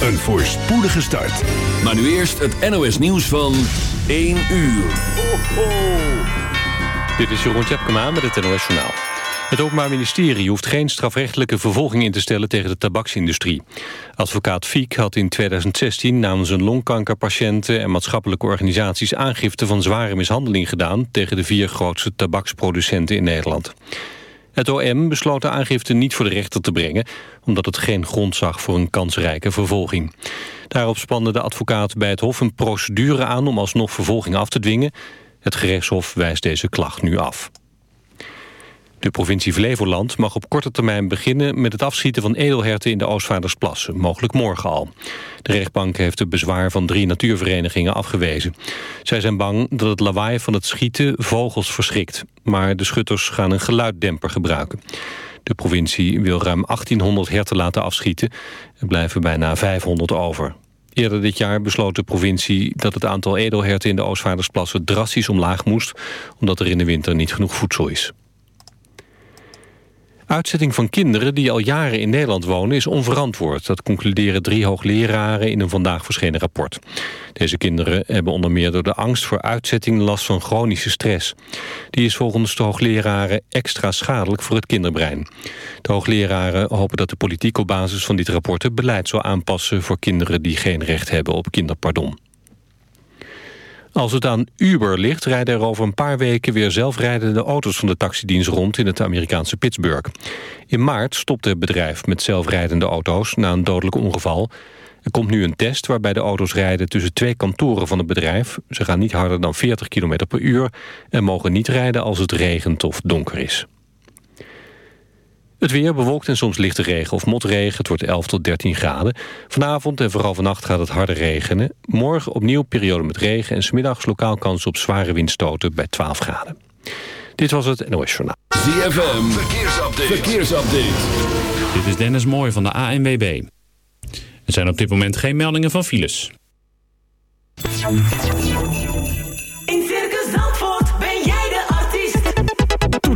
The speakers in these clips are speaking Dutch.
een voorspoedige start. Maar nu eerst het NOS nieuws van 1 uur. Ho. Dit is Jeroen Tjepkema met het NOS Journaal. Het Openbaar Ministerie hoeft geen strafrechtelijke vervolging in te stellen tegen de tabaksindustrie. Advocaat Fiek had in 2016 namens een longkankerpatiënten en maatschappelijke organisaties aangifte van zware mishandeling gedaan tegen de vier grootste tabaksproducenten in Nederland. Het OM besloot de aangifte niet voor de rechter te brengen... omdat het geen grond zag voor een kansrijke vervolging. Daarop spande de advocaat bij het Hof een procedure aan... om alsnog vervolging af te dwingen. Het gerechtshof wijst deze klacht nu af. De provincie Flevoland mag op korte termijn beginnen met het afschieten van edelherten in de Oostvaardersplassen, mogelijk morgen al. De rechtbank heeft het bezwaar van drie natuurverenigingen afgewezen. Zij zijn bang dat het lawaai van het schieten vogels verschrikt, maar de schutters gaan een geluiddemper gebruiken. De provincie wil ruim 1800 herten laten afschieten. Er blijven bijna 500 over. Eerder dit jaar besloot de provincie dat het aantal edelherten in de Oostvaardersplassen drastisch omlaag moest, omdat er in de winter niet genoeg voedsel is. Uitzetting van kinderen die al jaren in Nederland wonen is onverantwoord. Dat concluderen drie hoogleraren in een vandaag verschenen rapport. Deze kinderen hebben onder meer door de angst voor uitzetting last van chronische stress. Die is volgens de hoogleraren extra schadelijk voor het kinderbrein. De hoogleraren hopen dat de politiek op basis van dit rapport het beleid zal aanpassen voor kinderen die geen recht hebben op kinderpardon. Als het aan Uber ligt, rijden er over een paar weken weer zelfrijdende auto's van de taxidienst rond in het Amerikaanse Pittsburgh. In maart stopte het bedrijf met zelfrijdende auto's na een dodelijk ongeval. Er komt nu een test waarbij de auto's rijden tussen twee kantoren van het bedrijf. Ze gaan niet harder dan 40 km per uur en mogen niet rijden als het regent of donker is. Het weer bewolkt en soms lichte regen of motregen. Het wordt 11 tot 13 graden. Vanavond en vooral vannacht gaat het harder regenen. Morgen opnieuw periode met regen en smiddags lokaal kans op zware windstoten bij 12 graden. Dit was het NOS Journaal. ZFM, verkeersupdate. verkeersupdate. Dit is Dennis Mooij van de ANWB. Er zijn op dit moment geen meldingen van files.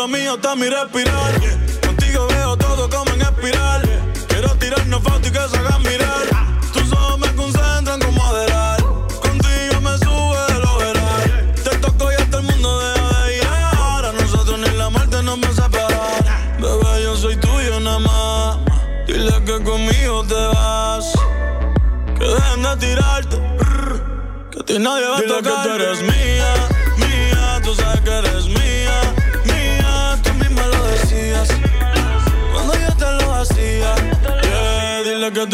lo mío está mi respirar. Contigo veo todo como en espiral. Quiero tirarnos fotos y que se hagan mirar. Ah. Tus ojos me concentran como adelar. Contigo me sube el overall. Yeah. Te toco y hasta el mundo de ir. Ahora nosotros ni la muerte nos va a separar. Ah. Bebé, yo soy tuyo nada más. Dile que conmigo te vas. Que dejen de tirarte. Que a ti nadie va a tocar. que eres mío.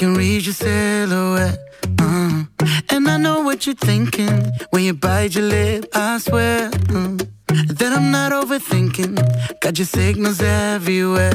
can read your silhouette. Uh, and I know what you're thinking when you bite your lip. I swear uh-huh. uh, that I'm not overthinking. Got your signals everywhere.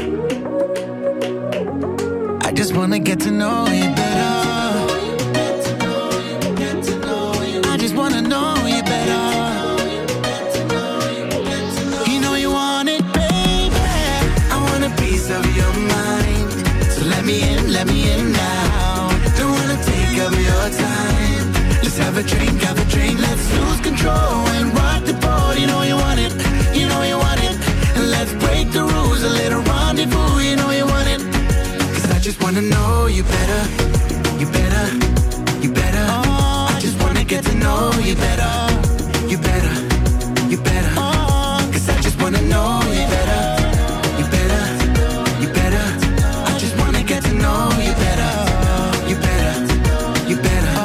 get to know you better. I just wanna know you better. You know you want it, baby. I want a piece of your mind. So let me in, let me in now. Don't wanna take up your time. Let's have a drink, have a drink. Let's lose control Wanna know you better, you better, you better. I just wanna get to know you better, you better, you better. Cause I just wanna know you better, you better, you better. I just wanna get to know you better, you better, you better.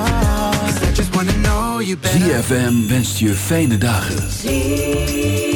Cause I just wanna know you better. ZFM wenst je fijne dagen.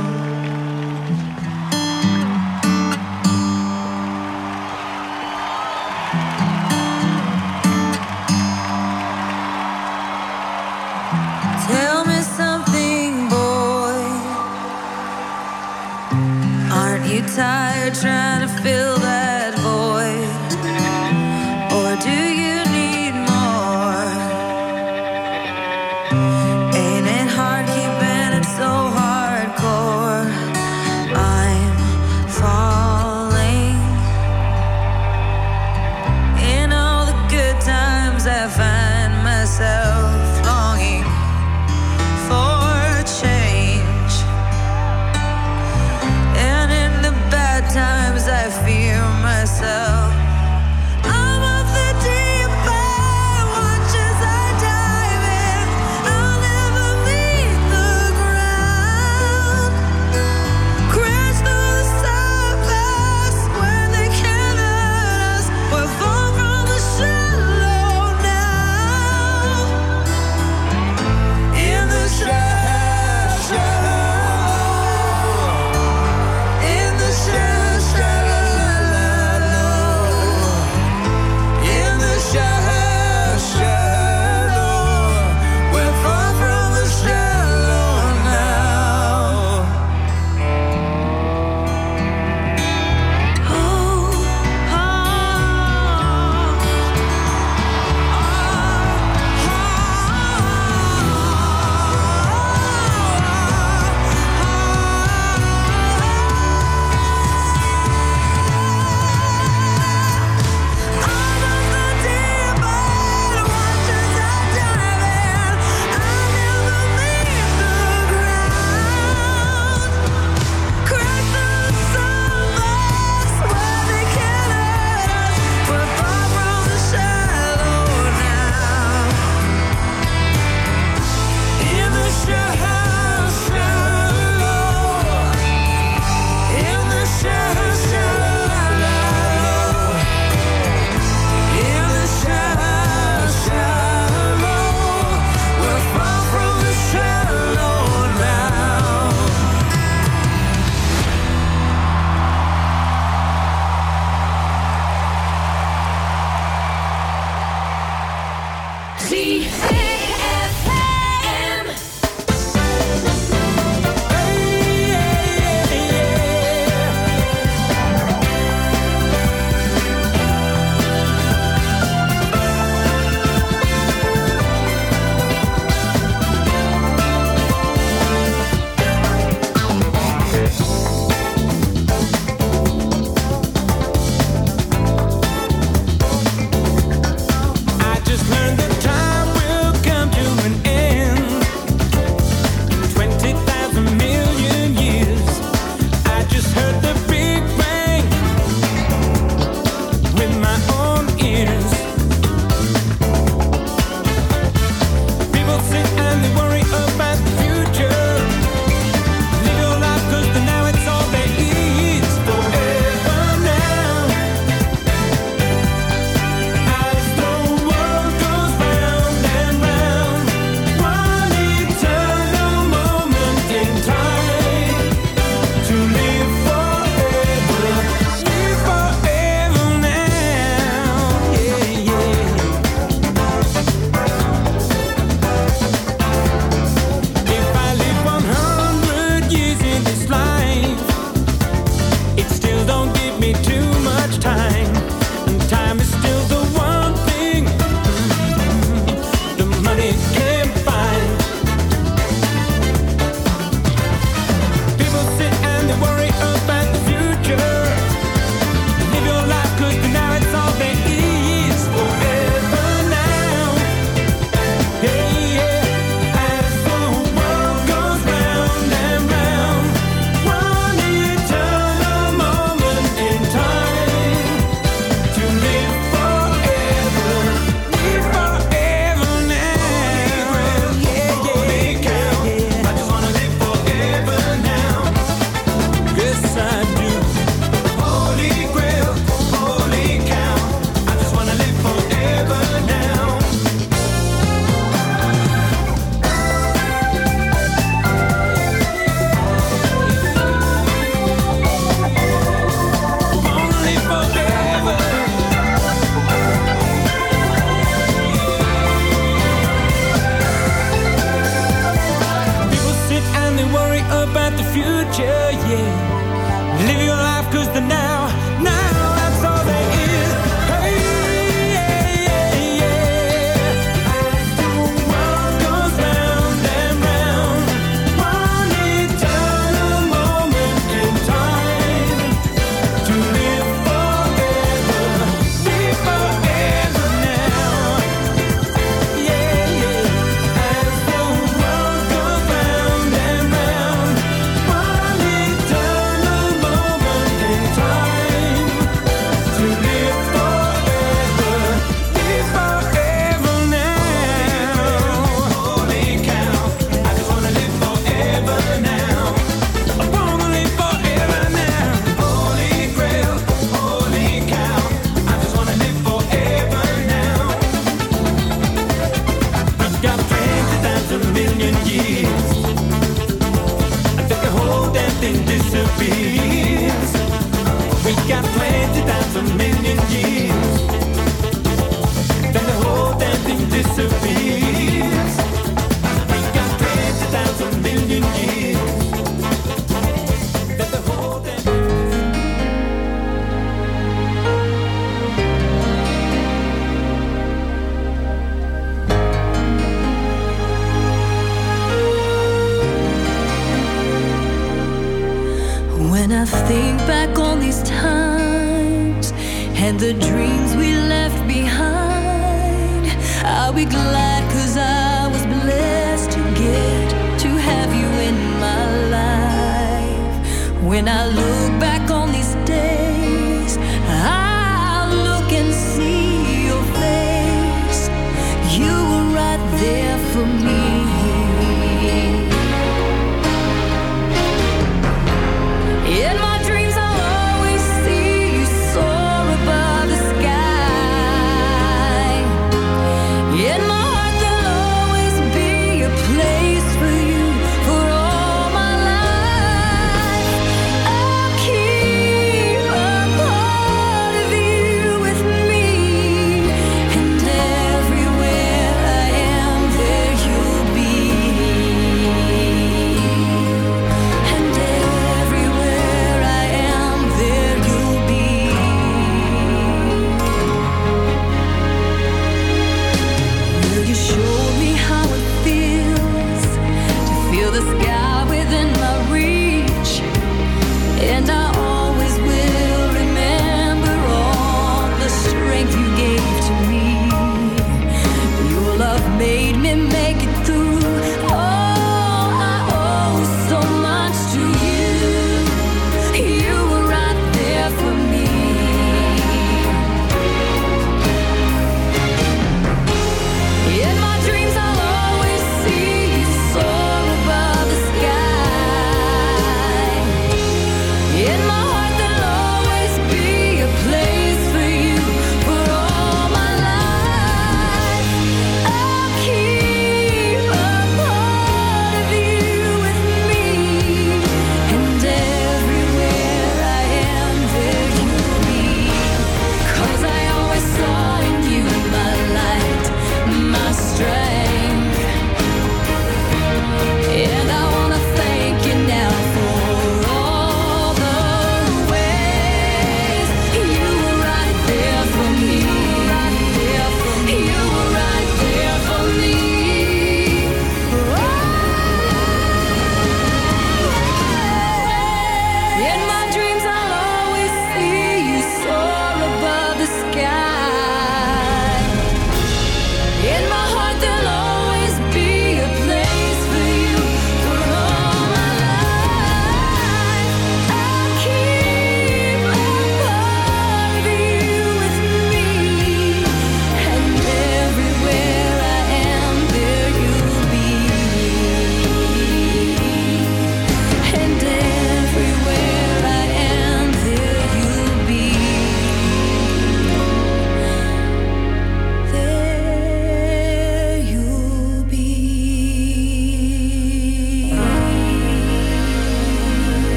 Tired trying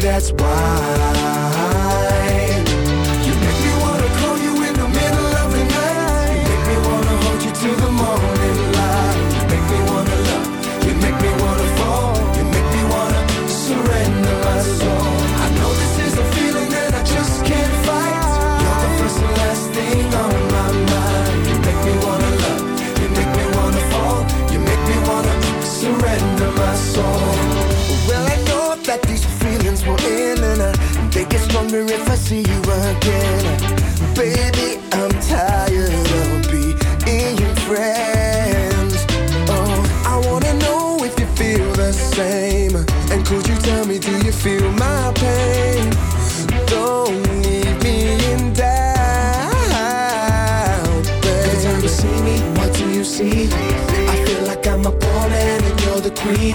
that's why. See you again. Baby, I'm tired of being your friends. Oh, I wanna know if you feel the same. And could you tell me, do you feel my pain? Don't leave me in doubt. Babe. Every time you see me, what do you see? I feel like I'm a pawn and you're the queen.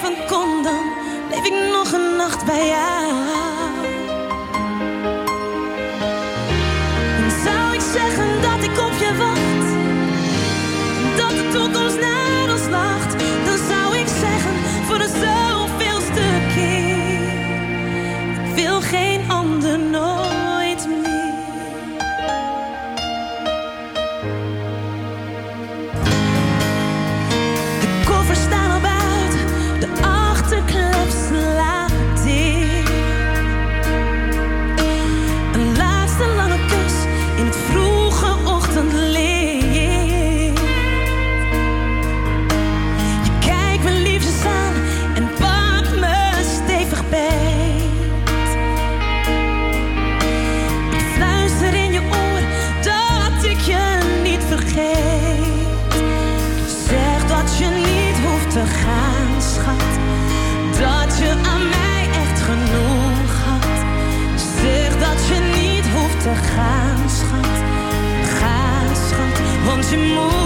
Van kon, dan leef ik nog een nacht bij jou. 是目